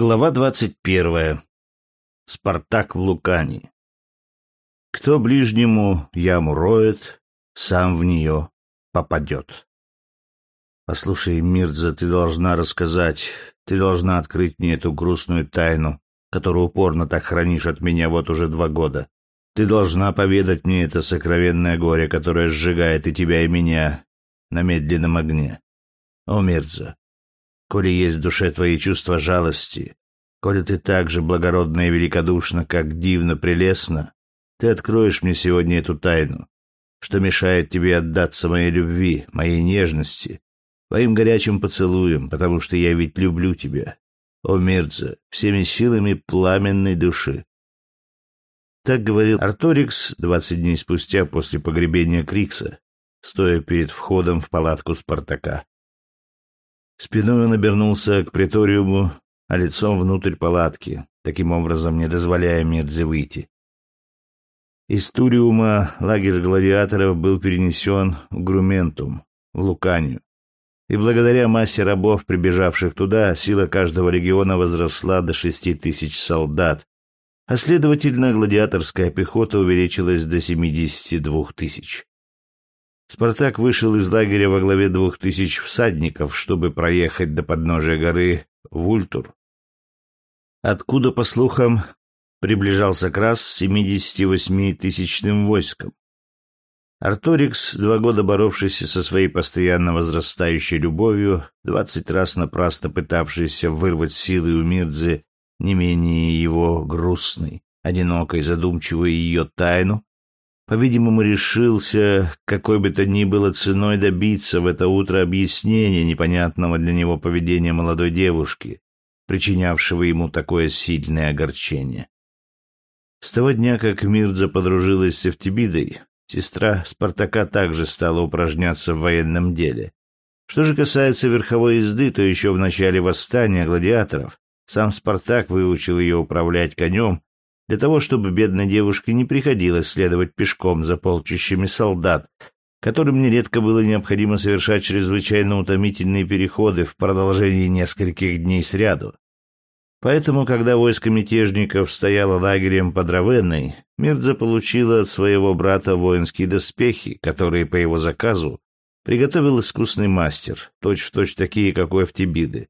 Глава двадцать первая. Спартак в Лукане. Кто ближнему яму роет, сам в нее попадет. Послушай, Мирза, ты должна рассказать, ты должна открыть мне эту грустную тайну, которую упорно так хранишь от меня вот уже два года. Ты должна поведать мне это сокровенное горе, которое сжигает и тебя, и меня на медленном огне. О, Мирза, коли есть в душе твои чувства жалости, коли ты так же благородна и великодушна, как дивно прелестна, ты откроешь мне сегодня эту тайну, что мешает тебе отдаться моей любви, моей нежности, твоим горячим поцелуем, потому что я ведь люблю тебя, о Мирза, всеми силами пламенной души. Так говорил Арторикс двадцать дней спустя после погребения Крикса, стоя перед входом в палатку Спартака. Спиной он обернулся к приториуму, а лицом внутрь палатки, таким образом не дозволяя Медзе выйти. Из Туриума лагерь гладиаторов был перенесен в Грументум, в Луканию. И благодаря массе рабов, прибежавших туда, сила каждого региона возросла до шести тысяч солдат, а следовательно, гладиаторская пехота увеличилась до семидесяти двух тысяч. Спартак вышел из лагеря во главе двух тысяч всадников, чтобы проехать до подножия горы Вультур, откуда, по слухам, приближался Крас с 78-тысячным войском. Арторикс, два года боровшийся со своей постоянно возрастающей любовью, двадцать раз напрасно пытавшийся вырвать силы у Мирдзы не менее его грустной, одинокой, задумчивой ее тайну, по-видимому, решился, какой бы то ни было ценой добиться в это утро объяснения непонятного для него поведения молодой девушки, причинявшего ему такое сильное огорчение. С того дня, как Мирдза подружилась с Эфтибидой, сестра Спартака также стала упражняться в военном деле. Что же касается верховой езды, то еще в начале восстания гладиаторов сам Спартак выучил ее управлять конем для того, чтобы бедной девушке не приходилось следовать пешком за полчищами солдат, которым нередко было необходимо совершать чрезвычайно утомительные переходы в продолжении нескольких дней сряду. Поэтому, когда войско мятежников стояло лагерем под Равенной, Мирдза получила от своего брата воинские доспехи, которые по его заказу приготовил искусный мастер, точь-в-точь точь такие, как у Эфтибиды.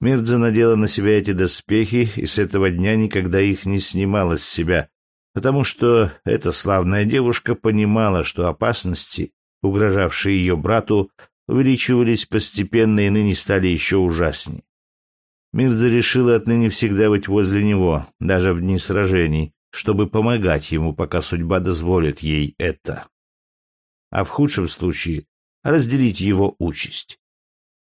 Мирдза надела на себя эти доспехи и с этого дня никогда их не снимала с себя, потому что эта славная девушка понимала, что опасности, угрожавшие ее брату, увеличивались постепенно и ныне стали еще ужаснее. Мирдза решила отныне всегда быть возле него, даже в дни сражений, чтобы помогать ему, пока судьба дозволит ей это. А в худшем случае разделить его участь.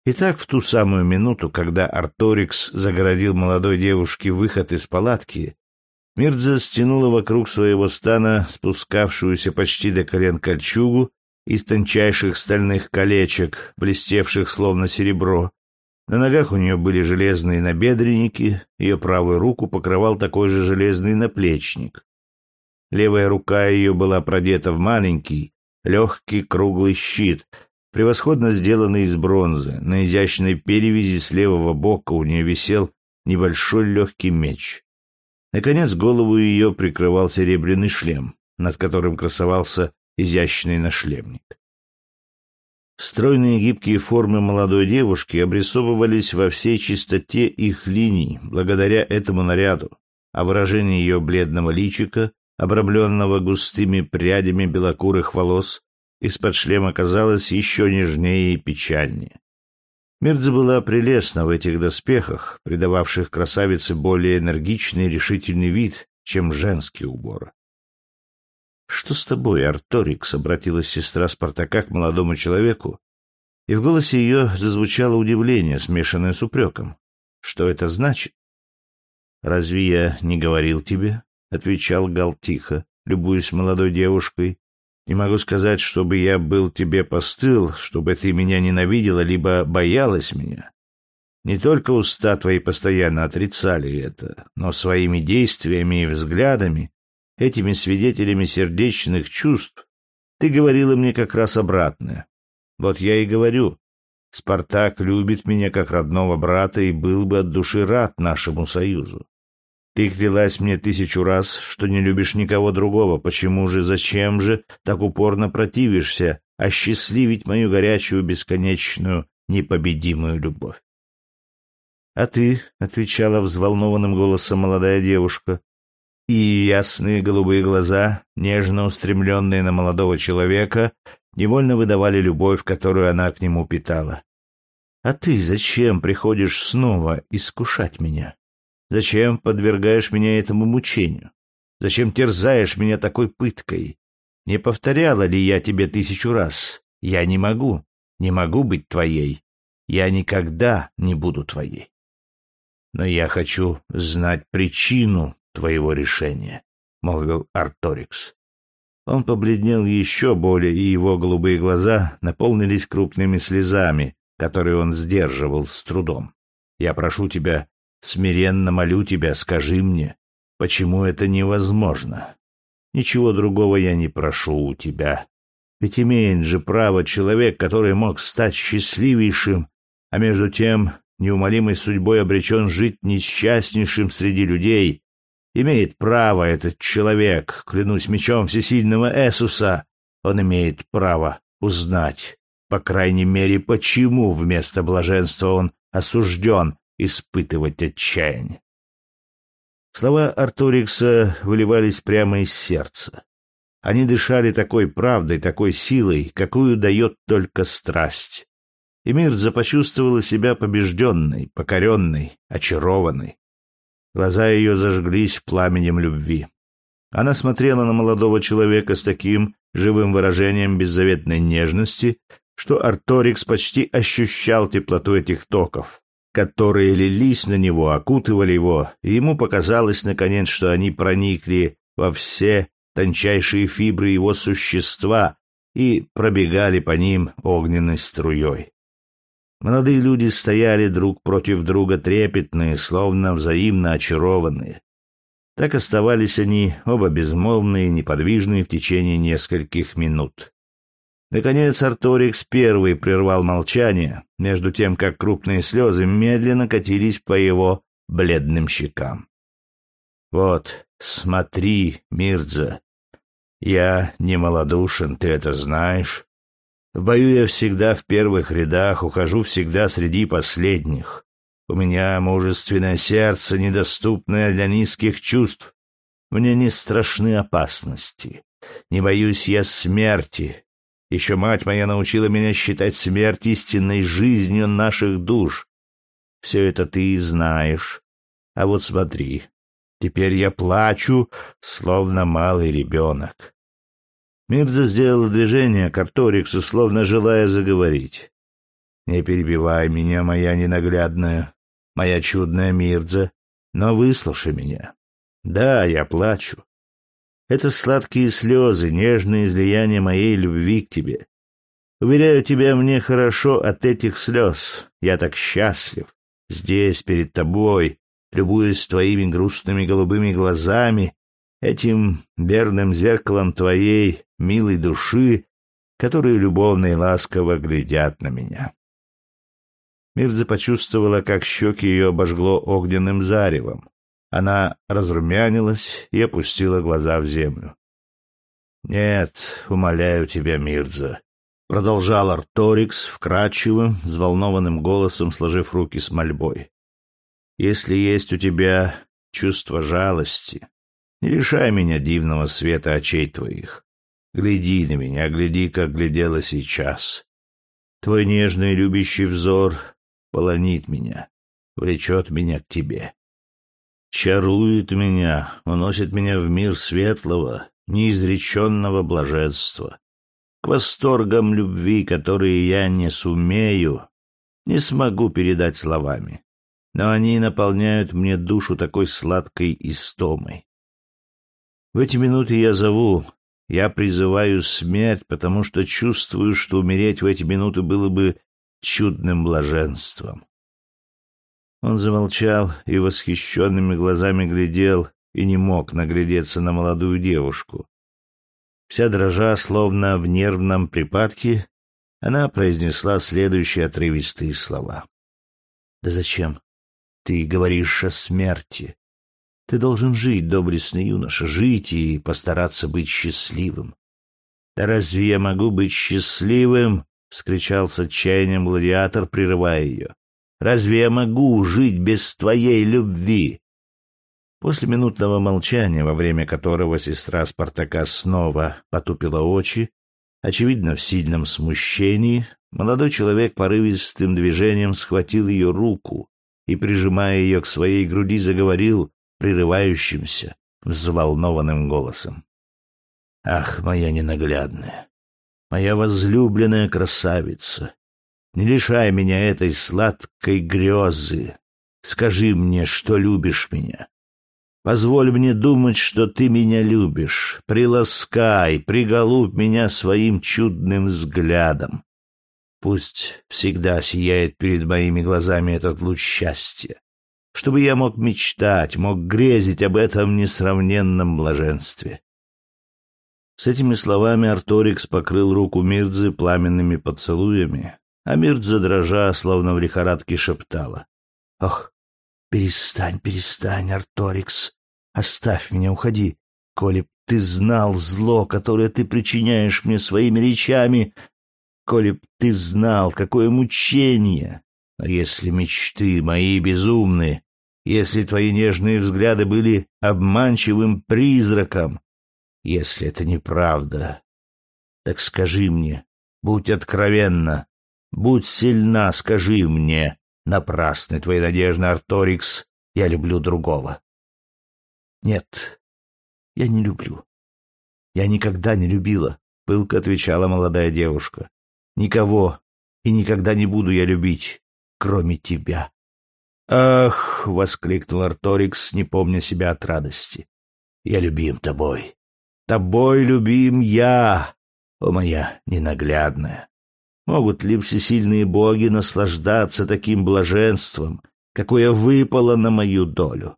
Итак, в ту самую минуту, когда Арторикс загородил молодой девушке выход из палатки, Мирдза стянула вокруг своего стана спускавшуюся почти до колен кольчугу из тончайших стальных колечек, блестевших словно серебро. На ногах у нее были железные набедренники, ее правую руку покрывал такой же железный наплечник. Левая рука ее была продета в маленький, легкий круглый щит — превосходно сделанный из бронзы. На изящной перевязи с левого бока у нее висел небольшой легкий меч. Наконец голову ее прикрывал серебряный шлем, над которым красовался изящный нашлемник. Стройные гибкие формы молодой девушки обрисовывались во всей чистоте их линий благодаря этому наряду, а выражение ее бледного личика, обрамленного густыми прядями белокурых волос, из-под шлема казалась еще нежнее и печальнее. Мирдзе была прелестна в этих доспехах, придававших красавице более энергичный и решительный вид, чем женский убор. «Что с тобой, Арторикс?» — обратилась сестра Спартака к молодому человеку, и в голосе ее зазвучало удивление, смешанное с упреком. «Что это значит?» «Разве я не говорил тебе?» — отвечал Гал тихо, любуясь молодой девушкой, не могу сказать, чтобы я был тебе постыл, чтобы ты меня ненавидела, либо боялась меня. Не только уста твои постоянно отрицали это, но своими действиями и взглядами, этими свидетелями сердечных чувств, ты говорила мне как раз обратное. Вот я и говорю, Спартак любит меня как родного брата и был бы от души рад нашему союзу. Ты клялась мне тысячу раз, что не любишь никого другого. Почему же, зачем же так упорно противишься осчастливить мою горячую, бесконечную, непобедимую любовь? А ты, — отвечала взволнованным голосом молодая девушка, и ясные голубые глаза, нежно устремленные на молодого человека, невольно выдавали любовь, которую она к нему питала. А ты зачем приходишь снова искушать меня? Зачем подвергаешь меня этому мучению? Зачем терзаешь меня такой пыткой? Не повторяла ли я тебе тысячу раз? Я не могу, не могу быть твоей. Я никогда не буду твоей. Но я хочу знать причину твоего решения, — молвил Арторикс. Он побледнел еще более, и его голубые глаза наполнились крупными слезами, которые он сдерживал с трудом. «Я прошу тебя, смиренно молю тебя, скажи мне, почему это невозможно? Ничего другого я не прошу у тебя. Ведь имеет же право человек, который мог стать счастливейшим, а между тем неумолимой судьбой обречен жить несчастнейшим среди людей. Имеет право этот человек, клянусь мечом всесильного Эсуса, он имеет право узнать, по крайней мере, почему вместо блаженства он осужден испытывать отчаяние. Слова Артурикса выливались прямо из сердца. Они дышали такой правдой, такой силой, какую дает только страсть. И Мирза почувствовала себя побежденной, покоренной, очарованной. Глаза ее зажглись пламенем любви. Она смотрела на молодого человека с таким живым выражением беззаветной нежности, что Арторикс почти ощущал теплоту этих токов, которые лились на него, окутывали его, и ему показалось, наконец, что они проникли во все тончайшие фибры его существа и пробегали по ним огненной струей. Молодые люди стояли друг против друга трепетные, словно взаимно очарованные. Так оставались они, оба безмолвные, неподвижные в течение нескольких минут. Наконец Арторикс первый прервал молчание, между тем, как крупные слезы медленно катились по его бледным щекам. «Вот, смотри, Мирдза, я не малодушен, ты это знаешь. В бою я всегда в первых рядах, ухожу всегда среди последних. У меня мужественное сердце, недоступное для низких чувств. Мне не страшны опасности. Не боюсь я смерти, еще мать моя научила меня считать смерть истинной жизнью наших душ. Все это ты знаешь. А вот смотри, теперь я плачу, словно малый ребенок. Мирза сделала движение к Арториксу, словно желая заговорить. «Не перебивай меня, моя ненаглядная, моя чудная Мирза, но выслушай меня. Да, я плачу. Это сладкие слезы, нежное излияние моей любви к тебе. Уверяю тебя, мне хорошо от этих слез. Я так счастлив. Здесь, перед тобой, любуясь твоими грустными голубыми глазами, этим верным зеркалом твоей милой души, которые любовно и ласково глядят на меня. Мирза почувствовала, как щеки ее обожгло огненным заревом. Она разрумянилась и опустила глаза в землю. «Нет, умоляю тебя, Мирза», — продолжал Арторикс вкрадчивым, взволнованным голосом, сложив руки с мольбой. «Если есть у тебя чувство жалости, не лишай меня дивного света очей твоих. Гляди на меня, гляди, как глядела сейчас. Твой нежный любящий взор полонит меня, влечет меня к тебе чарует меня, уносит меня в мир светлого, неизреченного блаженства, к восторгам любви, которые я не сумею, не смогу передать словами, но они наполняют мне душу такой сладкой истомой. В эти минуты я зову, я призываю смерть, потому что чувствую, что умереть в эти минуты было бы чудным блаженством. Он замолчал и восхищенными глазами глядел и не мог наглядеться на молодую девушку. Вся дрожа, словно в нервном припадке, она произнесла следующие отрывистые слова. «Да зачем? Ты говоришь о смерти. Ты должен жить, доблестный юноша, жить и постараться быть счастливым. Да разве я могу быть счастливым? — вскричал с отчаянием гладиатор, прерывая ее. «Разве я могу жить без твоей любви?» После минутного молчания, во время которого сестра Спартака снова потупила очи, очевидно, в сильном смущении, молодой человек порывистым движением схватил ее руку и, прижимая ее к своей груди, заговорил прерывающимся, взволнованным голосом. «Ах, моя ненаглядная! Моя возлюбленная красавица! Не лишай меня этой сладкой грезы! Скажи мне, что любишь меня!» Позволь мне думать, что ты меня любишь. Приласкай, приголубь меня своим чудным взглядом. Пусть всегда сияет перед моими глазами этот луч счастья, чтобы я мог мечтать, мог грезить об этом несравненном блаженстве. С этими словами Арторикс покрыл руку Мирдзы пламенными поцелуями, а Мирдза, дрожа, словно в лихорадке, шептала. — Ох, перестань, перестань, Арторикс, Оставь меня, уходи. Коли б ты знал зло, которое ты причиняешь мне своими речами, коли б ты знал, какое мучение. А если мечты мои безумны, если твои нежные взгляды были обманчивым призраком, если это неправда, так скажи мне, будь откровенна, будь сильна, скажи мне, напрасны твои надежды, Арторикс, я люблю другого. Нет, я не люблю. Я никогда не любила, пылко отвечала молодая девушка. Никого и никогда не буду я любить, кроме тебя. Ах, воскликнул Арторикс, не помня себя от радости. Я любим тобой. Тобой любим я, о моя ненаглядная. Могут ли всесильные боги наслаждаться таким блаженством, какое выпало на мою долю?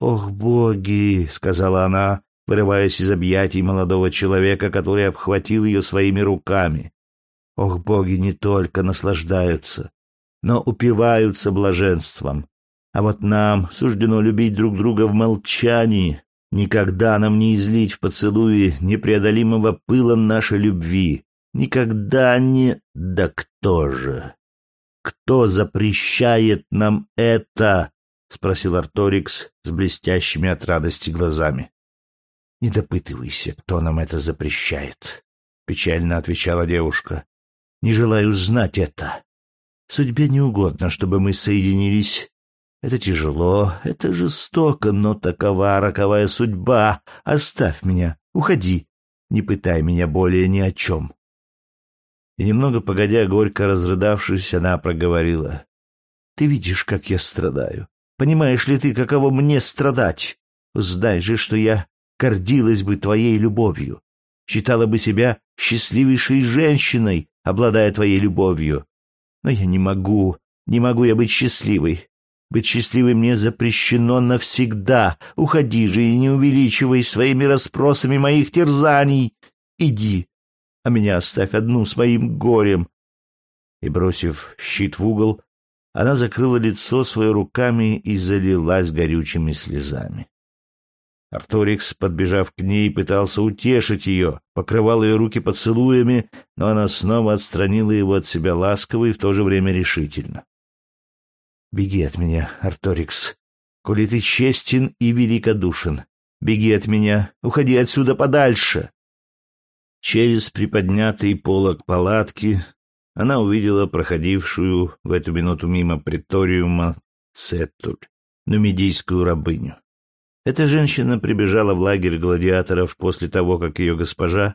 «Ох, боги!» — сказала она, вырываясь из объятий молодого человека, который обхватил ее своими руками. «Ох, боги не только наслаждаются, но упиваются блаженством. А вот нам суждено любить друг друга в молчании, никогда нам не излить в поцелуи непреодолимого пыла нашей любви, никогда не... Да кто же? Кто запрещает нам это?» — спросил Арторикс с блестящими от радости глазами. — Не допытывайся, кто нам это запрещает, — печально отвечала девушка. — Не желаю знать это. Судьбе не угодно, чтобы мы соединились. Это тяжело, это жестоко, но такова роковая судьба. Оставь меня, уходи, не пытай меня более ни о чем. И немного погодя, горько разрыдавшись, она проговорила. — Ты видишь, как я страдаю. Понимаешь ли ты, каково мне страдать? Знай же, что я гордилась бы твоей любовью, считала бы себя счастливейшей женщиной, обладая твоей любовью. Но я не могу, не могу я быть счастливой. Быть счастливой мне запрещено навсегда. Уходи же и не увеличивай своими расспросами моих терзаний. Иди, а меня оставь одну с моим горем. И, бросив щит в угол, она закрыла лицо свое руками и залилась горючими слезами. Арторикс, подбежав к ней, пытался утешить ее, покрывал ее руки поцелуями, но она снова отстранила его от себя ласково и в то же время решительно. «Беги от меня, Арторикс, коли ты честен и великодушен. Беги от меня, уходи отсюда подальше!» Через приподнятый полог палатки она увидела проходившую в эту минуту мимо приториума Цетуль, нумидийскую рабыню. Эта женщина прибежала в лагерь гладиаторов после того, как ее госпожа,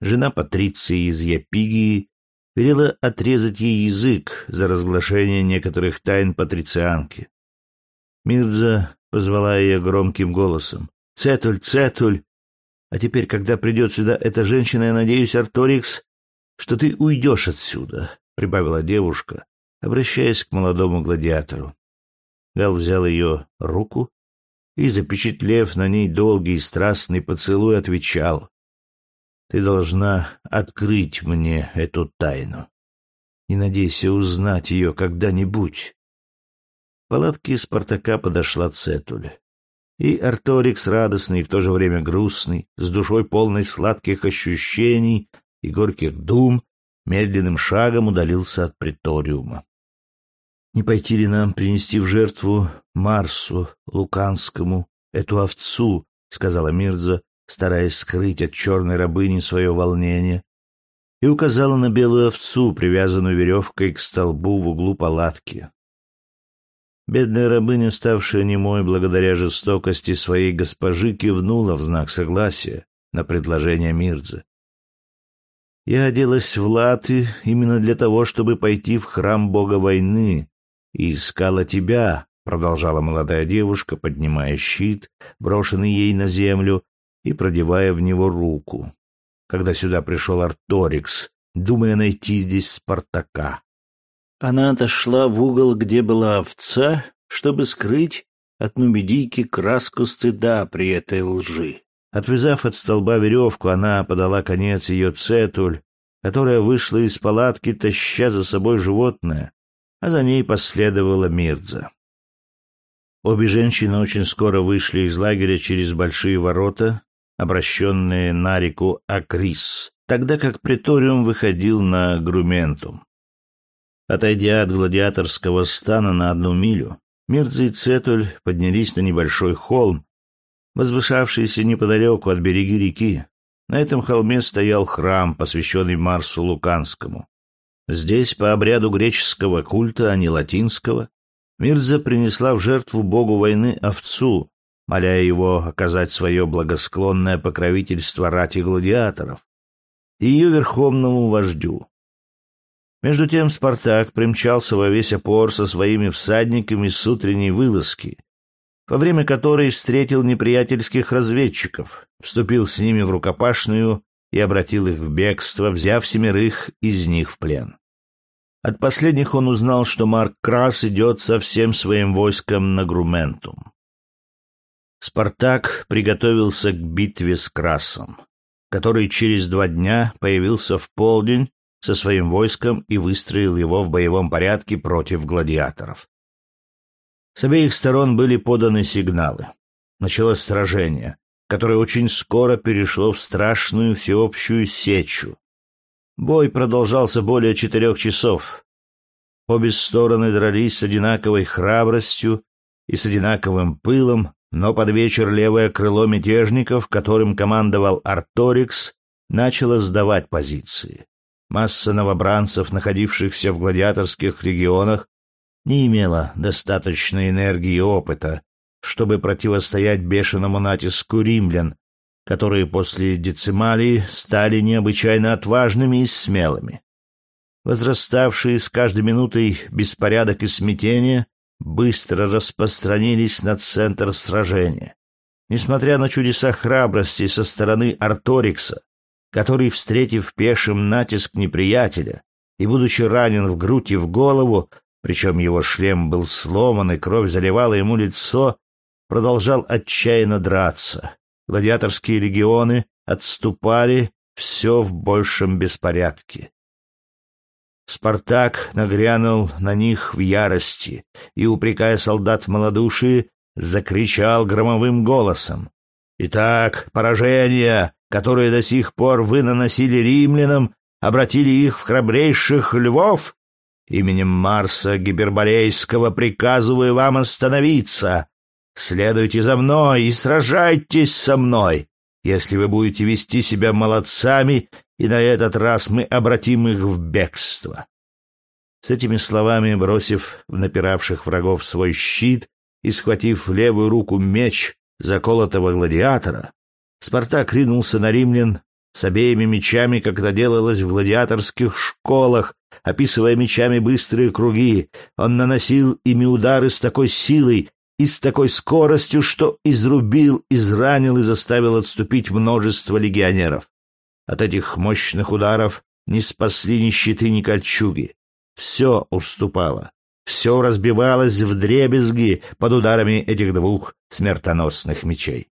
жена Патриции из Япигии, велела отрезать ей язык за разглашение некоторых тайн патрицианки. Мирза позвала ее громким голосом. «Цетуль, Цетуль! А теперь, когда придет сюда эта женщина, я надеюсь, Арторикс что ты уйдешь отсюда, — прибавила девушка, обращаясь к молодому гладиатору. Гал взял ее руку и, запечатлев на ней долгий и страстный поцелуй, отвечал. Ты должна открыть мне эту тайну. Не надейся узнать ее когда-нибудь. В палатке Спартака подошла Цетуль. И Арторикс, радостный и в то же время грустный, с душой полной сладких ощущений и горьких дум, медленным шагом удалился от приториума. Не пойти ли нам принести в жертву Марсу Луканскому эту овцу, сказала Мирза, стараясь скрыть от черной рабыни свое волнение, и указала на белую овцу, привязанную веревкой к столбу в углу палатки. Бедная рабыня, ставшая немой благодаря жестокости своей госпожи, кивнула в знак согласия на предложение Мирзы. Я оделась в латы именно для того, чтобы пойти в храм бога войны, и искала тебя, продолжала молодая девушка, поднимая щит, брошенный ей на землю, и продевая в него руку. Когда сюда пришел Арторикс, думая найти здесь Спартака. Она отошла в угол, где была овца, чтобы скрыть от нубедийки краску стыда при этой лжи. Отвязав от столба веревку, она подала конец ее цетуль, которая вышла из палатки, таща за собой животное, а за ней последовала Мирза. Обе женщины очень скоро вышли из лагеря через большие ворота, обращенные на реку Акрис, тогда как приториум выходил на Грументум. Отойдя от гладиаторского стана на одну милю, Мирза и Цетуль поднялись на небольшой холм, возвышавшийся неподалеку от береги реки. На этом холме стоял храм, посвященный Марсу Луканскому. Здесь, по обряду греческого культа, а не латинского, Мирза принесла в жертву богу войны овцу, моля его оказать свое благосклонное покровительство рати гладиаторов и ее верховному вождю. Между тем Спартак примчался во весь опор со своими всадниками с утренней вылазки, во время которой встретил неприятельских разведчиков, вступил с ними в рукопашную и обратил их в бегство, взяв семерых из них в плен. От последних он узнал, что Марк Крас идет со всем своим войском на Грументум. Спартак приготовился к битве с Красом, который через два дня появился в полдень со своим войском и выстроил его в боевом порядке против гладиаторов. С обеих сторон были поданы сигналы. Началось сражение, которое очень скоро перешло в страшную всеобщую сечу, Бой продолжался более четырех часов. Обе стороны дрались с одинаковой храбростью и с одинаковым пылом, но под вечер левое крыло мятежников, которым командовал Арторикс, начало сдавать позиции. Масса новобранцев, находившихся в гладиаторских регионах, не имела достаточной энергии и опыта, чтобы противостоять бешеному натиску римлян, которые после децималии стали необычайно отважными и смелыми. Возраставшие с каждой минутой беспорядок и смятение быстро распространились на центр сражения. Несмотря на чудеса храбрости со стороны Арторикса, который, встретив пешим натиск неприятеля и, будучи ранен в грудь и в голову, причем его шлем был сломан и кровь заливала ему лицо, продолжал отчаянно драться, Гладиаторские легионы отступали, все в большем беспорядке. Спартак нагрянул на них в ярости и, упрекая солдат в малодушии, закричал громовым голосом. «Итак, поражения, которые до сих пор вы наносили римлянам, обратили их в храбрейших львов? Именем Марса Гиперборейского приказываю вам остановиться, Следуйте за мной и сражайтесь со мной. Если вы будете вести себя молодцами, и на этот раз мы обратим их в бегство. С этими словами, бросив в напиравших врагов свой щит и схватив в левую руку меч заколотого гладиатора, Спартак ринулся на римлян с обеими мечами, как это делалось в гладиаторских школах, описывая мечами быстрые круги. Он наносил ими удары с такой силой, и с такой скоростью, что изрубил, изранил и заставил отступить множество легионеров. От этих мощных ударов не спасли ни щиты, ни кольчуги. Все уступало. Все разбивалось в дребезги под ударами этих двух смертоносных мечей.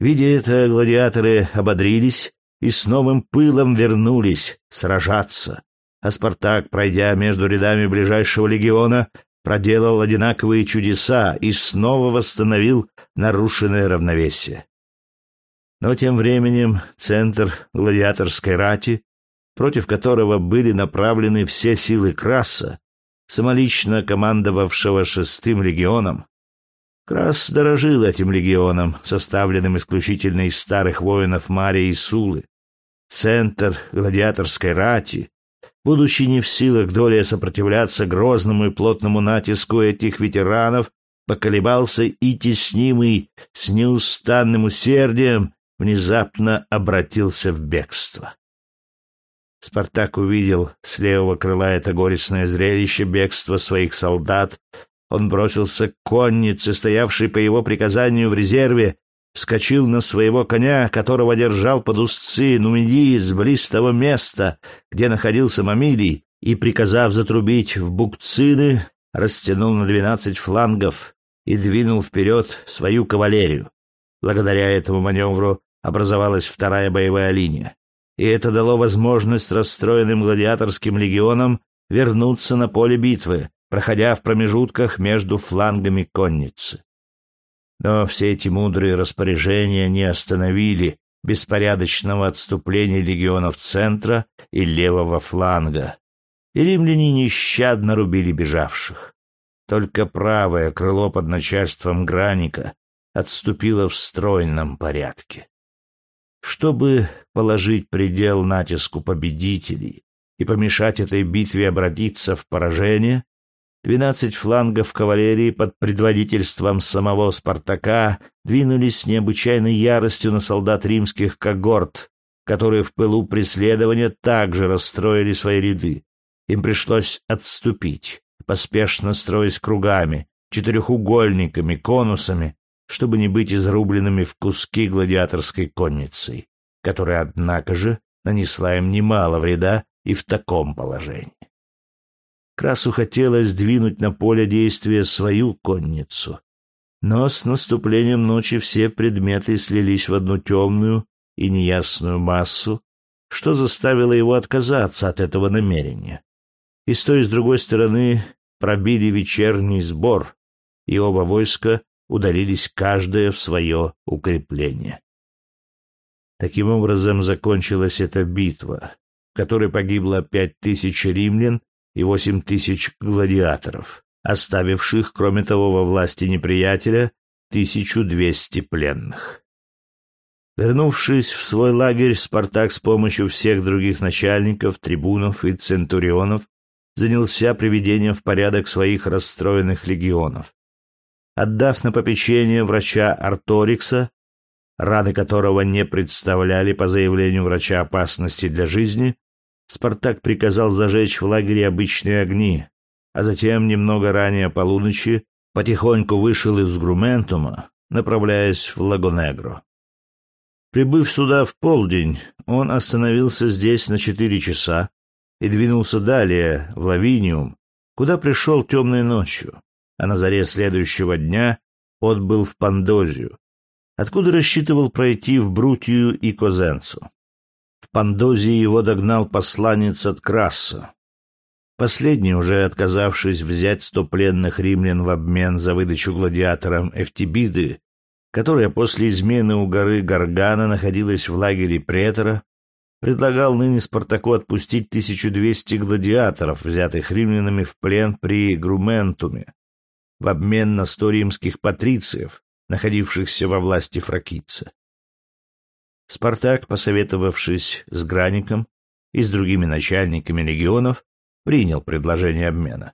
Видя это, гладиаторы ободрились и с новым пылом вернулись сражаться. А Спартак, пройдя между рядами ближайшего легиона, проделал одинаковые чудеса и снова восстановил нарушенное равновесие. Но тем временем центр гладиаторской рати, против которого были направлены все силы Краса, самолично командовавшего шестым легионом, Крас дорожил этим легионом, составленным исключительно из старых воинов Марии и Сулы. Центр гладиаторской рати, будучи не в силах долей сопротивляться грозному и плотному натиску этих ветеранов, поколебался и теснимый с неустанным усердием внезапно обратился в бегство. Спартак увидел с левого крыла это горестное зрелище бегства своих солдат он бросился к коннице, стоявшей по его приказанию в резерве, вскочил на своего коня, которого держал под узцы нумидиец близ того места, где находился Мамилий, и, приказав затрубить в букцины, растянул на двенадцать флангов и двинул вперед свою кавалерию. Благодаря этому маневру образовалась вторая боевая линия, и это дало возможность расстроенным гладиаторским легионам вернуться на поле битвы, проходя в промежутках между флангами конницы. Но все эти мудрые распоряжения не остановили беспорядочного отступления легионов центра и левого фланга, и римляне нещадно рубили бежавших. Только правое крыло под начальством Граника отступило в стройном порядке. Чтобы положить предел натиску победителей и помешать этой битве обратиться в поражение, Двенадцать флангов кавалерии под предводительством самого Спартака двинулись с необычайной яростью на солдат римских когорт, которые в пылу преследования также расстроили свои ряды. Им пришлось отступить, поспешно строясь кругами, четырехугольниками, конусами, чтобы не быть изрубленными в куски гладиаторской конницей, которая, однако же, нанесла им немало вреда и в таком положении. Красу хотелось двинуть на поле действия свою конницу. Но с наступлением ночи все предметы слились в одну темную и неясную массу, что заставило его отказаться от этого намерения. И с той и с другой стороны пробили вечерний сбор, и оба войска удалились каждое в свое укрепление. Таким образом закончилась эта битва, в которой погибло пять тысяч римлян и восемь тысяч гладиаторов, оставивших, кроме того, во власти неприятеля тысячу двести пленных. Вернувшись в свой лагерь, Спартак с помощью всех других начальников, трибунов и центурионов занялся приведением в порядок своих расстроенных легионов. Отдав на попечение врача Арторикса, раны которого не представляли по заявлению врача опасности для жизни, Спартак приказал зажечь в лагере обычные огни, а затем, немного ранее полуночи, потихоньку вышел из Грументума, направляясь в Лагонегро. Прибыв сюда в полдень, он остановился здесь на четыре часа и двинулся далее, в Лавиниум, куда пришел темной ночью, а на заре следующего дня отбыл в Пандозию, откуда рассчитывал пройти в Брутию и Козенцу. Пандозии его догнал посланец от Краса. Последний, уже отказавшись взять сто пленных римлян в обмен за выдачу гладиаторам Эфтибиды, которая после измены у горы Гаргана находилась в лагере претора, предлагал ныне Спартаку отпустить 1200 гладиаторов, взятых римлянами в плен при Грументуме, в обмен на сто римских патрициев, находившихся во власти фракийца. Спартак, посоветовавшись с Граником и с другими начальниками легионов, принял предложение обмена.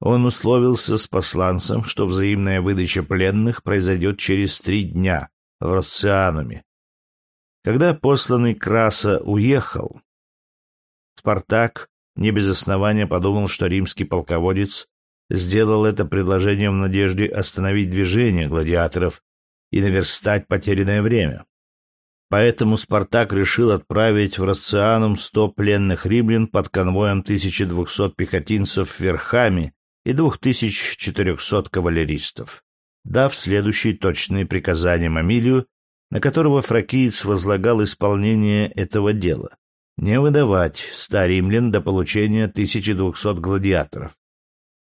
Он условился с посланцем, что взаимная выдача пленных произойдет через три дня в Росциануме. Когда посланный Краса уехал, Спартак не без основания подумал, что римский полководец сделал это предложение в надежде остановить движение гладиаторов и наверстать потерянное время. Поэтому Спартак решил отправить в Расцианум сто пленных римлян под конвоем 1200 пехотинцев верхами и 2400 кавалеристов, дав следующие точные приказания Мамилию на которого фракиец возлагал исполнение этого дела — не выдавать ста римлян до получения 1200 гладиаторов.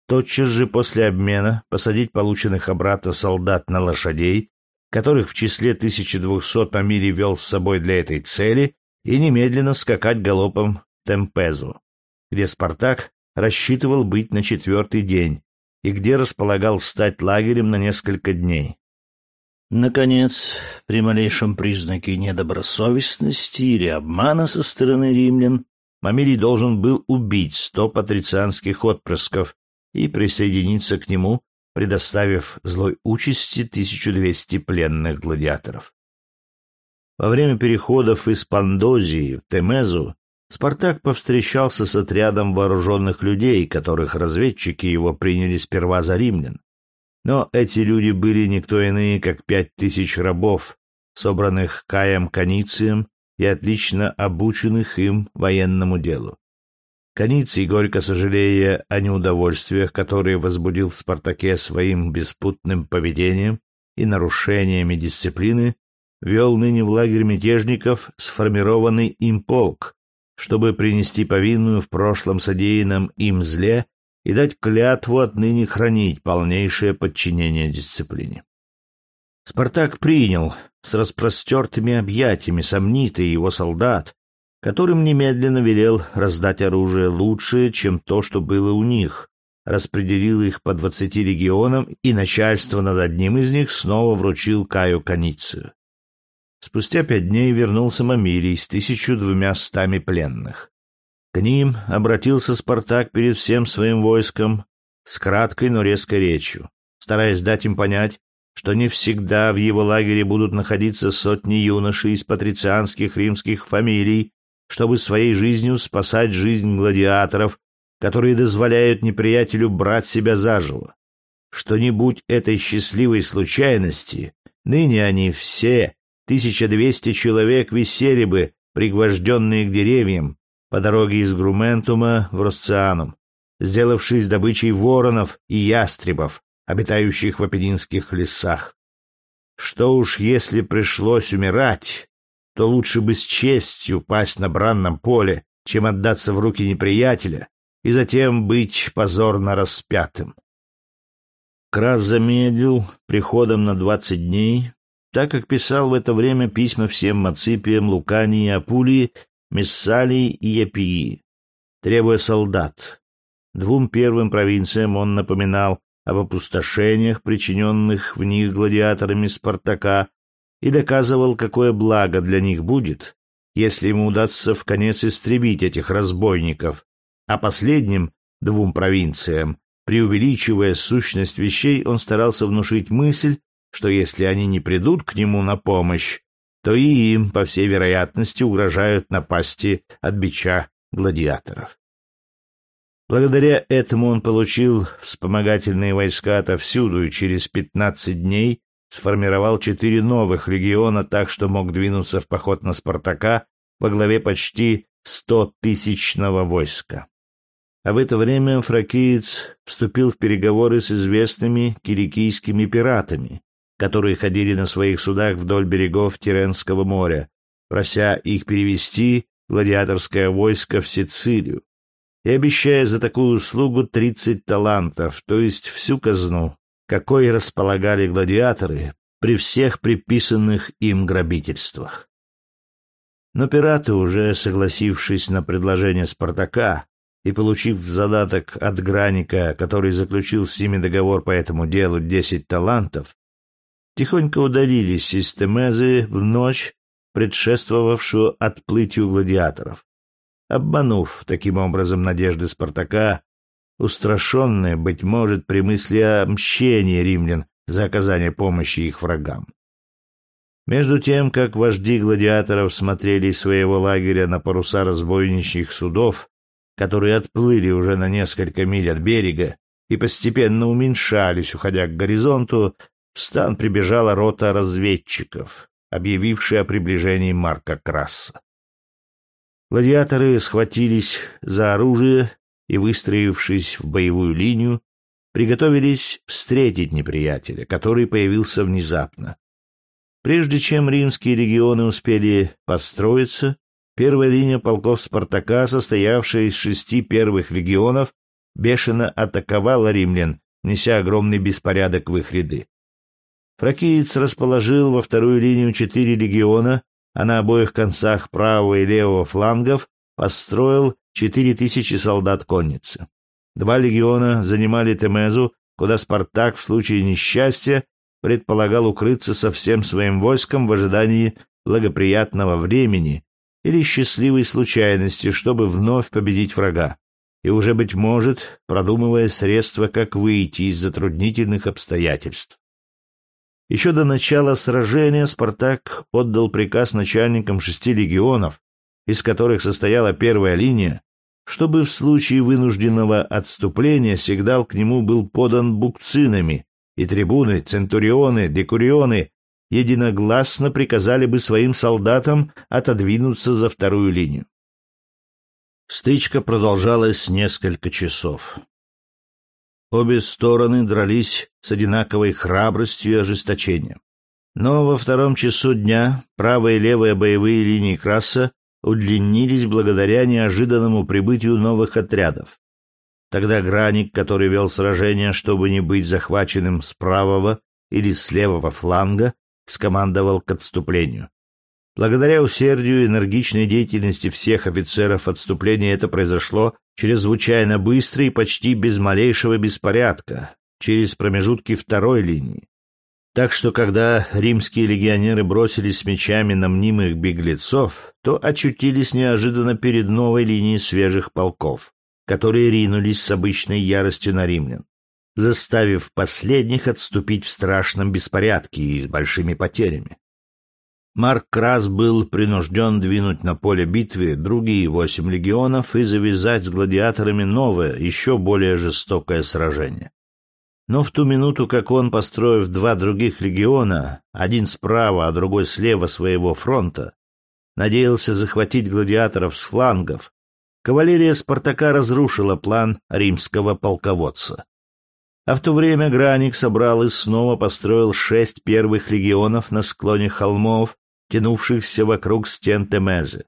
Тотчас же после обмена посадить полученных обратно солдат на лошадей, которых в числе 1200 по мире вел с собой для этой цели, и немедленно скакать галопом Темпезу, где Спартак рассчитывал быть на четвертый день и где располагал стать лагерем на несколько дней. Наконец, при малейшем признаке недобросовестности или обмана со стороны римлян, Мамилий должен был убить сто патрицианских отпрысков и присоединиться к нему, предоставив злой участи 1200 пленных гладиаторов. Во время переходов из Пандозии в Темезу Спартак повстречался с отрядом вооруженных людей, которых разведчики его приняли сперва за римлян. Но эти люди были никто иные, как пять тысяч рабов, собранных Каем Каницием и отлично обученных им военному делу. Каниций, горько сожалея о неудовольствиях, которые возбудил в Спартаке своим беспутным поведением и нарушениями дисциплины, вел ныне в лагерь мятежников сформированный им полк, чтобы принести повинную в прошлом содеянном им зле и дать клятву отныне хранить полнейшее подчинение дисциплине. Спартак принял с распростертыми объятиями сомнитый его солдат, которым немедленно велел раздать оружие лучшее, чем то, что было у них, распределил их по двадцати регионам и начальство над одним из них снова вручил Каю Каницию. Спустя пять дней вернулся Мамилий с тысячу двумя стами пленных. К ним обратился Спартак перед всем своим войском с краткой, но резкой речью, стараясь дать им понять, что не всегда в его лагере будут находиться сотни юношей из патрицианских римских фамилий, чтобы своей жизнью спасать жизнь гладиаторов, которые дозволяют неприятелю брать себя заживо. Что-нибудь этой счастливой случайности, ныне они все, 1200 человек, висели бы, пригвожденные к деревьям, по дороге из Грументума в Росцианум, сделавшись добычей воронов и ястребов, обитающих в апеннинских лесах. Что уж если пришлось умирать, то лучше бы с честью пасть на бранном поле, чем отдаться в руки неприятеля и затем быть позорно распятым. Крас замедлил приходом на двадцать дней, так как писал в это время письма всем Маципиям, Лукании, Апулии Мессалии и Япии, требуя солдат. Двум первым провинциям он напоминал об опустошениях, причиненных в них гладиаторами Спартака, и доказывал, какое благо для них будет, если ему удастся в конец истребить этих разбойников, а последним двум провинциям, преувеличивая сущность вещей, он старался внушить мысль, что если они не придут к нему на помощь, то и им, по всей вероятности, угрожают напасти от бича гладиаторов. Благодаря этому он получил вспомогательные войска отовсюду и через пятнадцать дней сформировал четыре новых легиона так, что мог двинуться в поход на Спартака во главе почти стотысячного войска. А в это время фракиец вступил в переговоры с известными кирикийскими пиратами, которые ходили на своих судах вдоль берегов Тиренского моря, прося их перевести гладиаторское войско в Сицилию и обещая за такую услугу тридцать талантов, то есть всю казну, какой располагали гладиаторы при всех приписанных им грабительствах. Но пираты, уже согласившись на предложение Спартака и получив задаток от Граника, который заключил с ними договор по этому делу десять талантов, тихонько удалились из Темезы в ночь, предшествовавшую отплытию гладиаторов, обманув таким образом надежды Спартака, устрашенные, быть может, при мысли о мщении римлян за оказание помощи их врагам. Между тем, как вожди гладиаторов смотрели из своего лагеря на паруса разбойничьих судов, которые отплыли уже на несколько миль от берега и постепенно уменьшались, уходя к горизонту, в стан прибежала рота разведчиков, объявившая о приближении Марка Краса. Гладиаторы схватились за оружие и, выстроившись в боевую линию, приготовились встретить неприятеля, который появился внезапно. Прежде чем римские легионы успели построиться, первая линия полков Спартака, состоявшая из шести первых легионов, бешено атаковала римлян, неся огромный беспорядок в их ряды. Фракиец расположил во вторую линию четыре легиона, а на обоих концах правого и левого флангов построил четыре тысячи солдат конницы. Два легиона занимали Темезу, куда Спартак в случае несчастья предполагал укрыться со всем своим войском в ожидании благоприятного времени или счастливой случайности, чтобы вновь победить врага, и уже, быть может, продумывая средства, как выйти из затруднительных обстоятельств. Еще до начала сражения Спартак отдал приказ начальникам шести легионов, из которых состояла первая линия, чтобы в случае вынужденного отступления сигнал к нему был подан букцинами, и трибуны, центурионы, декурионы единогласно приказали бы своим солдатам отодвинуться за вторую линию. Стычка продолжалась несколько часов. Обе стороны дрались с одинаковой храбростью и ожесточением. Но во втором часу дня правая и левая боевые линии Краса удлинились благодаря неожиданному прибытию новых отрядов. Тогда Граник, который вел сражение, чтобы не быть захваченным с правого или с левого фланга, скомандовал к отступлению. Благодаря усердию и энергичной деятельности всех офицеров отступление это произошло чрезвычайно быстро и почти без малейшего беспорядка, через промежутки второй линии. Так что, когда римские легионеры бросились с мечами на мнимых беглецов, то очутились неожиданно перед новой линией свежих полков которые ринулись с обычной яростью на римлян, заставив последних отступить в страшном беспорядке и с большими потерями. Марк Крас был принужден двинуть на поле битвы другие восемь легионов и завязать с гладиаторами новое, еще более жестокое сражение. Но в ту минуту, как он, построив два других легиона, один справа, а другой слева своего фронта, надеялся захватить гладиаторов с флангов, Кавалерия Спартака разрушила план римского полководца. А в то время Граник собрал и снова построил шесть первых легионов на склоне холмов, тянувшихся вокруг стен Темезы.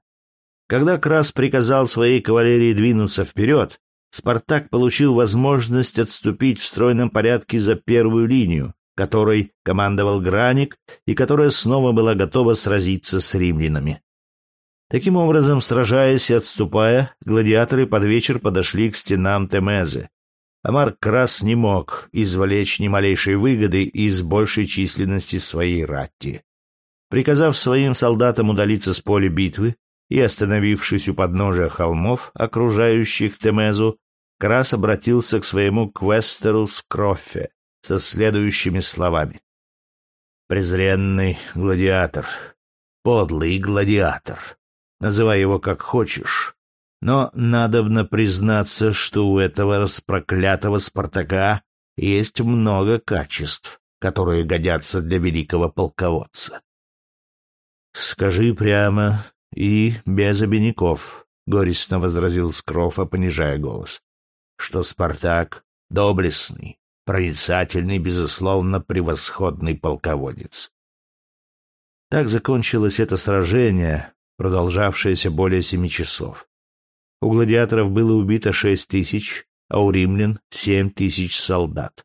Когда Крас приказал своей кавалерии двинуться вперед, Спартак получил возможность отступить в стройном порядке за первую линию, которой командовал Граник и которая снова была готова сразиться с римлянами. Таким образом, сражаясь и отступая, гладиаторы под вечер подошли к стенам Темезы. А Марк Крас не мог извлечь ни малейшей выгоды из большей численности своей ратти. Приказав своим солдатам удалиться с поля битвы и остановившись у подножия холмов, окружающих Темезу, Крас обратился к своему квестеру Скроффе со следующими словами. «Презренный гладиатор, подлый гладиатор, называй его как хочешь. Но надобно признаться, что у этого распроклятого Спартака есть много качеств, которые годятся для великого полководца. Скажи прямо и без обиняков, — горестно возразил Скрофа, понижая голос, — что Спартак — доблестный, проницательный, безусловно, превосходный полководец. Так закончилось это сражение, продолжавшееся более семи часов. У гладиаторов было убито шесть тысяч, а у римлян семь тысяч солдат.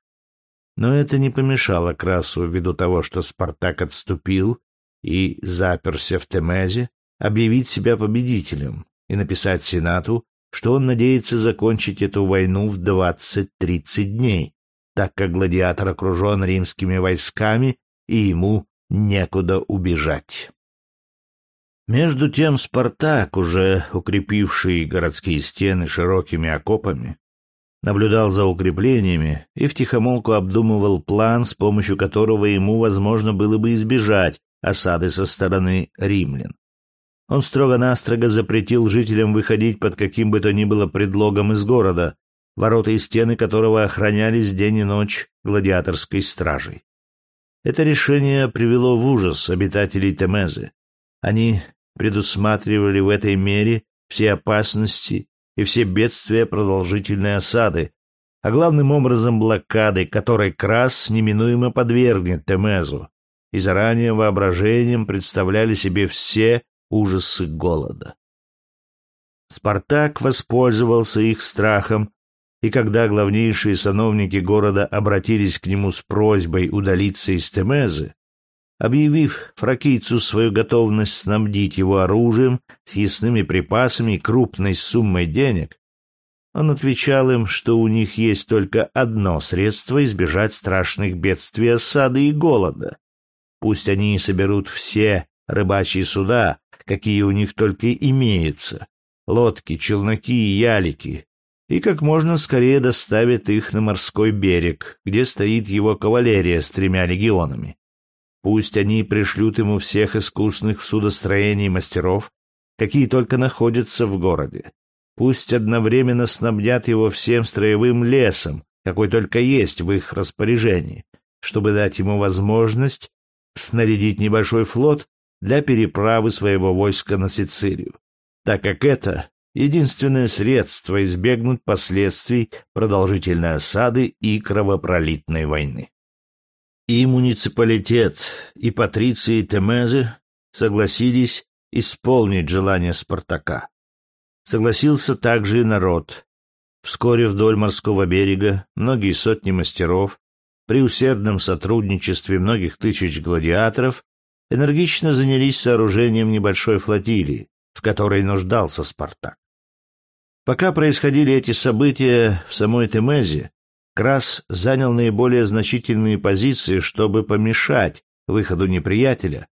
Но это не помешало Красу, ввиду того, что Спартак отступил и заперся в Темезе, объявить себя победителем и написать Сенату, что он надеется закончить эту войну в двадцать-тридцать дней, так как гладиатор окружен римскими войсками и ему некуда убежать. Между тем Спартак, уже укрепивший городские стены широкими окопами, наблюдал за укреплениями и втихомолку обдумывал план, с помощью которого ему возможно было бы избежать осады со стороны римлян. Он строго-настрого запретил жителям выходить под каким бы то ни было предлогом из города, ворота и стены которого охранялись день и ночь гладиаторской стражей. Это решение привело в ужас обитателей Темезы. Они предусматривали в этой мере все опасности и все бедствия продолжительной осады, а главным образом блокады, которой Крас неминуемо подвергнет Темезу. и заранее воображением представляли себе все ужасы голода. Спартак воспользовался их страхом, и когда главнейшие сановники города обратились к нему с просьбой удалиться из Темезы, объявив фракийцу свою готовность снабдить его оружием, съестными припасами и крупной суммой денег, он отвечал им, что у них есть только одно средство избежать страшных бедствий осады и голода. Пусть они соберут все рыбачьи суда, какие у них только имеются, лодки, челноки и ялики, и как можно скорее доставят их на морской берег, где стоит его кавалерия с тремя легионами. Пусть они пришлют ему всех искусных в судостроении мастеров, какие только находятся в городе. Пусть одновременно снабдят его всем строевым лесом, какой только есть в их распоряжении, чтобы дать ему возможность снарядить небольшой флот для переправы своего войска на Сицилию, так как это единственное средство избегнуть последствий продолжительной осады и кровопролитной войны. И муниципалитет, и патриции Темезы согласились исполнить желание Спартака. Согласился также и народ. Вскоре вдоль морского берега многие сотни мастеров, при усердном сотрудничестве многих тысяч гладиаторов, энергично занялись сооружением небольшой флотилии, в которой нуждался Спартак. Пока происходили эти события в самой Темезе, Крас занял наиболее значительные позиции, чтобы помешать выходу неприятеля,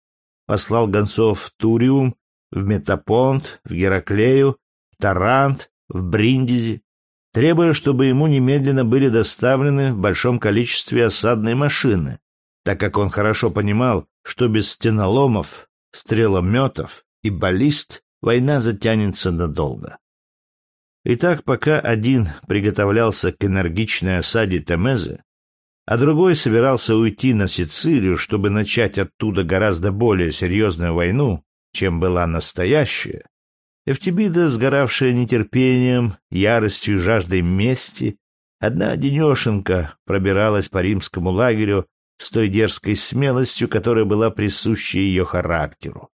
послал гонцов в Туриум, в Метапонт, в Гераклею, в Тарант, в Бриндизи, требуя, чтобы ему немедленно были доставлены в большом количестве осадные машины, так как он хорошо понимал, что без стеноломов, стрелометов и баллист война затянется надолго. Итак, пока один приготовлялся к энергичной осаде Темезы, а другой собирался уйти на Сицилию, чтобы начать оттуда гораздо более серьезную войну, чем была настоящая, Эфтибида, сгоравшая нетерпением, яростью и жаждой мести, одна денешенка пробиралась по римскому лагерю с той дерзкой смелостью, которая была присуща ее характеру.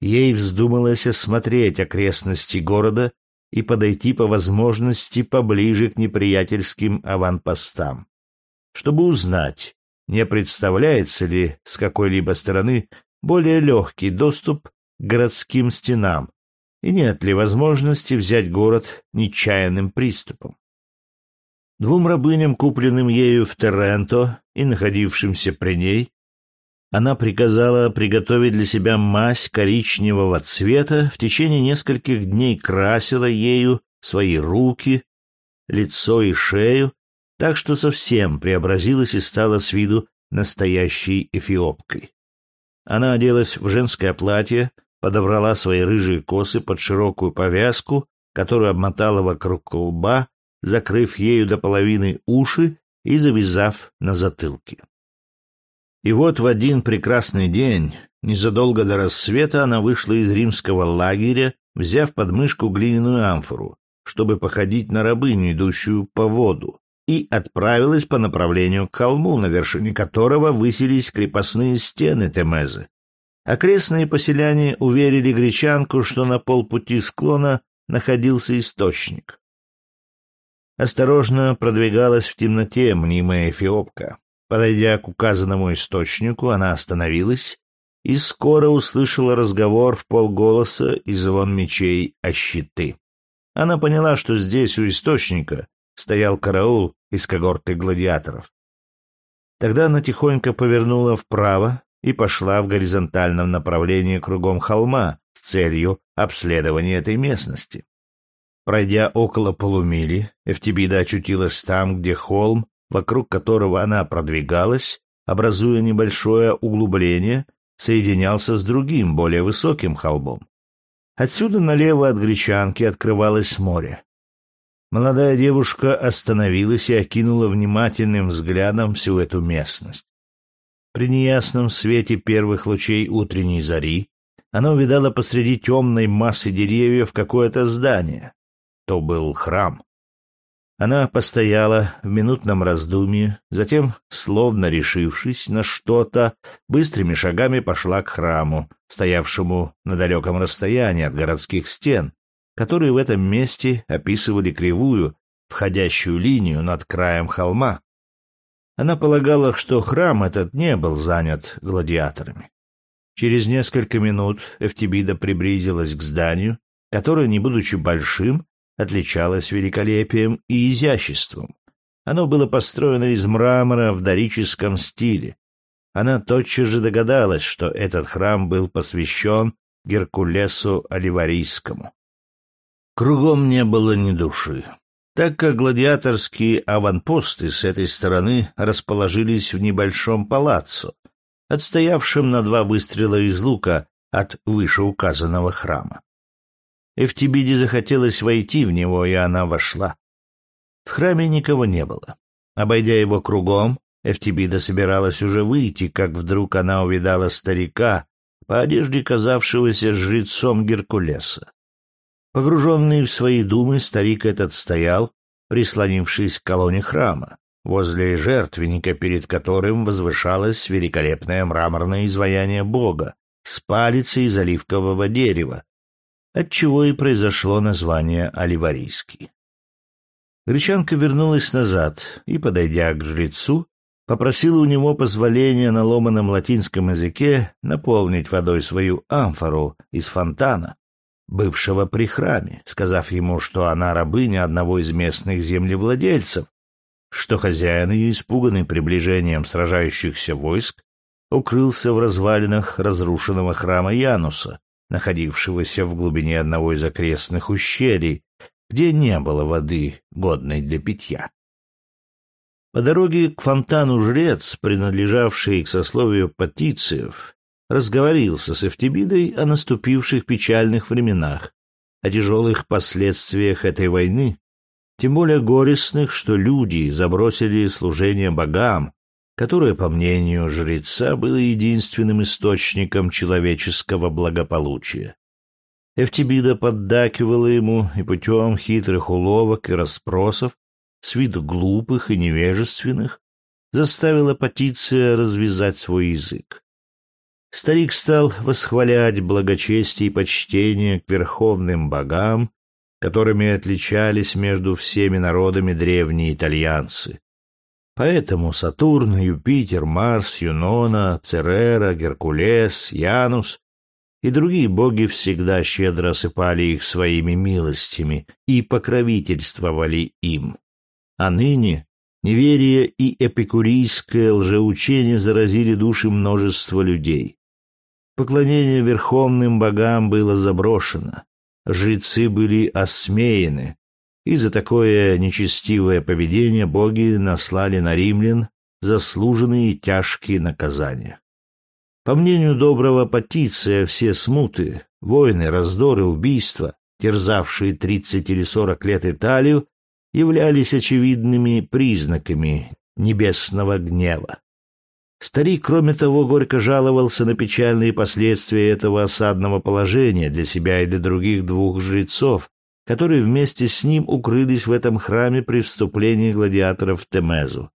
Ей вздумалось осмотреть окрестности города и подойти по возможности поближе к неприятельским аванпостам, чтобы узнать, не представляется ли с какой-либо стороны более легкий доступ к городским стенам и нет ли возможности взять город нечаянным приступом. Двум рабыням, купленным ею в Терренто и находившимся при ней, она приказала приготовить для себя мазь коричневого цвета, в течение нескольких дней красила ею свои руки, лицо и шею, так что совсем преобразилась и стала с виду настоящей эфиопкой. Она оделась в женское платье, подобрала свои рыжие косы под широкую повязку, которую обмотала вокруг лба, закрыв ею до половины уши и завязав на затылке. И вот в один прекрасный день, незадолго до рассвета, она вышла из римского лагеря, взяв под мышку глиняную амфору, чтобы походить на рабыню, идущую по воду, и отправилась по направлению к холму, на вершине которого высились крепостные стены Темезы. Окрестные поселяне уверили гречанку, что на полпути склона находился источник. Осторожно продвигалась в темноте мнимая эфиопка. Подойдя к указанному источнику, она остановилась и скоро услышала разговор в полголоса и звон мечей о щиты. Она поняла, что здесь у источника стоял караул из когорты гладиаторов. Тогда она тихонько повернула вправо и пошла в горизонтальном направлении кругом холма с целью обследования этой местности. Пройдя около полумили, Эфтибида очутилась там, где холм вокруг которого она продвигалась, образуя небольшое углубление, соединялся с другим, более высоким холмом. Отсюда налево от гречанки открывалось море. Молодая девушка остановилась и окинула внимательным взглядом всю эту местность. При неясном свете первых лучей утренней зари она увидала посреди темной массы деревьев какое-то здание. То был храм. Она постояла в минутном раздумье, затем, словно решившись на что-то, быстрыми шагами пошла к храму, стоявшему на далеком расстоянии от городских стен, которые в этом месте описывали кривую, входящую линию над краем холма. Она полагала, что храм этот не был занят гладиаторами. Через несколько минут Эфтибида приблизилась к зданию, которое, не будучи большим, отличалось великолепием и изяществом. Оно было построено из мрамора в дорическом стиле. Она тотчас же догадалась, что этот храм был посвящен Геркулесу Оливарийскому. Кругом не было ни души, так как гладиаторские аванпосты с этой стороны расположились в небольшом палаццо, отстоявшем на два выстрела из лука от вышеуказанного храма. Эфтибиде захотелось войти в него, и она вошла. В храме никого не было. Обойдя его кругом, Эфтибида собиралась уже выйти, как вдруг она увидала старика, по одежде казавшегося жрецом Геркулеса. Погруженный в свои думы, старик этот стоял, прислонившись к колонне храма, возле жертвенника, перед которым возвышалось великолепное мраморное изваяние Бога с палицей из оливкового дерева, отчего и произошло название Оливарийский. Гречанка вернулась назад и, подойдя к жрецу, попросила у него позволения на ломаном латинском языке наполнить водой свою амфору из фонтана, бывшего при храме, сказав ему, что она рабыня одного из местных землевладельцев, что хозяин ее, испуганный приближением сражающихся войск, укрылся в развалинах разрушенного храма Януса, находившегося в глубине одного из окрестных ущелий, где не было воды, годной для питья. По дороге к фонтану жрец, принадлежавший к сословию патициев, разговорился с Эфтибидой о наступивших печальных временах, о тяжелых последствиях этой войны, тем более горестных, что люди забросили служение богам, которое, по мнению жреца, было единственным источником человеческого благополучия. Эфтибида поддакивала ему и путем хитрых уловок и расспросов, с виду глупых и невежественных, заставила Патиция развязать свой язык. Старик стал восхвалять благочестие и почтение к верховным богам, которыми отличались между всеми народами древние итальянцы, Поэтому Сатурн, Юпитер, Марс, Юнона, Церера, Геркулес, Янус и другие боги всегда щедро осыпали их своими милостями и покровительствовали им. А ныне неверие и эпикурийское лжеучение заразили души множества людей. Поклонение верховным богам было заброшено, жрецы были осмеяны, и за такое нечестивое поведение боги наслали на римлян заслуженные тяжкие наказания. По мнению доброго Патиция, все смуты, войны, раздоры, убийства, терзавшие тридцать или сорок лет Италию, являлись очевидными признаками небесного гнева. Старик, кроме того, горько жаловался на печальные последствия этого осадного положения для себя и для других двух жрецов, которые вместе с ним укрылись в этом храме при вступлении гладиаторов в Темезу.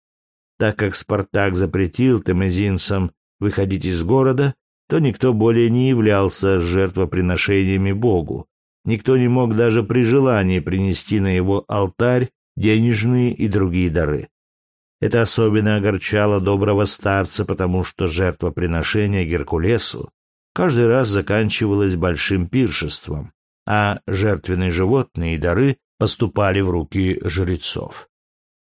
Так как Спартак запретил темезинцам выходить из города, то никто более не являлся жертвоприношениями Богу. Никто не мог даже при желании принести на его алтарь денежные и другие дары. Это особенно огорчало доброго старца, потому что жертвоприношение Геркулесу каждый раз заканчивалось большим пиршеством, а жертвенные животные и дары поступали в руки жрецов.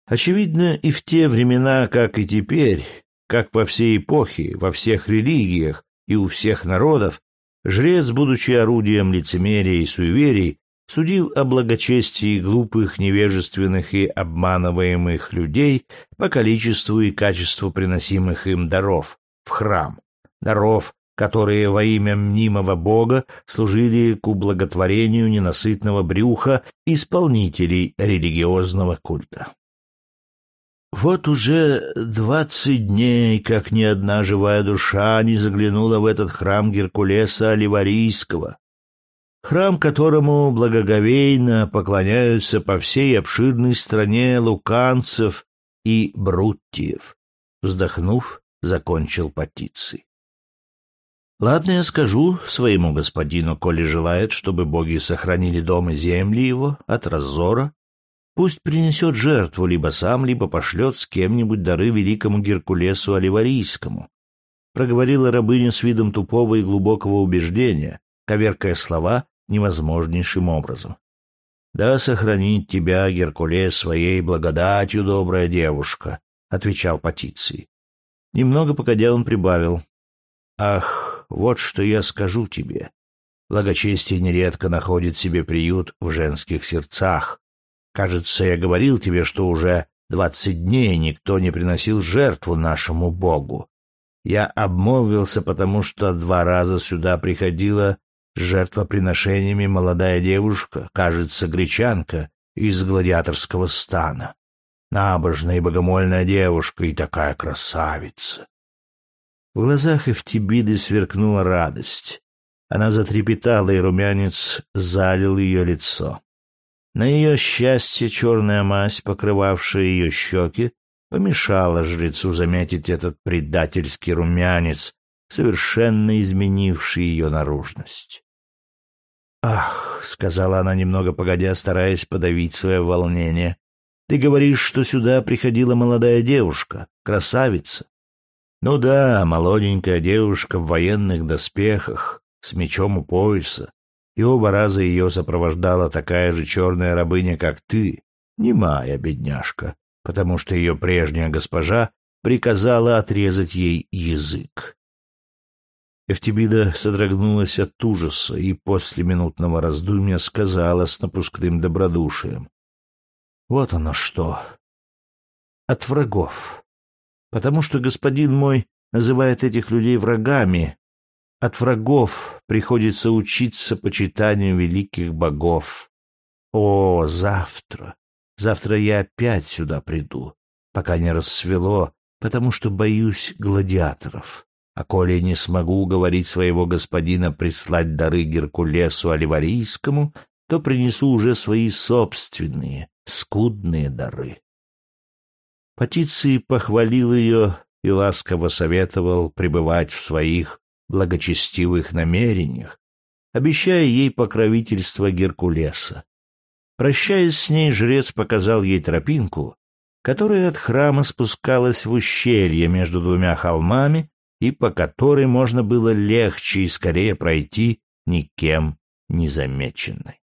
Очевидно, и в те времена, как и теперь, как во всей эпохе, во всех религиях и у всех народов, жрец, будучи орудием лицемерия и суеверий, судил о благочестии глупых, невежественных и обманываемых людей по количеству и качеству приносимых им даров в храм, даров, которые во имя мнимого бога служили к ублаготворению ненасытного брюха исполнителей религиозного культа. Вот уже двадцать дней, как ни одна живая душа не заглянула в этот храм Геркулеса Оливарийского. храм которому благоговейно поклоняются по всей обширной стране луканцев и бруттиев. Вздохнув, закончил Патиций. Ладно, я скажу своему господину, коли желает, чтобы боги сохранили дом и земли его от разора, пусть принесет жертву либо сам, либо пошлет с кем-нибудь дары великому Геркулесу Оливарийскому. Проговорила рабыня с видом тупого и глубокого убеждения, коверкая слова невозможнейшим образом. «Да сохранит тебя, Геркулес, своей благодатью, добрая девушка», — отвечал Патиций. Немного погодя он прибавил. «Ах, вот что я скажу тебе. Благочестие нередко находит себе приют в женских сердцах. Кажется, я говорил тебе, что уже двадцать дней никто не приносил жертву нашему Богу. Я обмолвился, потому что два раза сюда приходила жертвоприношениями молодая девушка, кажется, гречанка, из гладиаторского стана. Набожная и богомольная девушка и такая красавица. В глазах Эфтибиды сверкнула радость. Она затрепетала, и румянец залил ее лицо. На ее счастье черная мазь, покрывавшая ее щеки, помешала жрецу заметить этот предательский румянец, совершенно изменивший ее наружность. «Ах», — сказала она немного погодя, стараясь подавить свое волнение, — «ты говоришь, что сюда приходила молодая девушка, красавица?» «Ну да, молоденькая девушка в военных доспехах, с мечом у пояса, и оба раза ее сопровождала такая же черная рабыня, как ты, немая бедняжка, потому что ее прежняя госпожа приказала отрезать ей язык. Эфтибида содрогнулась от ужаса и после минутного раздумья сказала с напускным добродушием. «Вот оно что! От врагов. Потому что господин мой называет этих людей врагами. От врагов приходится учиться почитанию великих богов. О, завтра! Завтра я опять сюда приду, пока не рассвело, потому что боюсь гладиаторов. А коли не смогу уговорить своего господина прислать дары Геркулесу Оливарийскому, то принесу уже свои собственные, скудные дары. Патиций похвалил ее и ласково советовал пребывать в своих благочестивых намерениях, обещая ей покровительство Геркулеса. Прощаясь с ней, жрец показал ей тропинку, которая от храма спускалась в ущелье между двумя холмами и по которой можно было легче и скорее пройти никем незамеченной.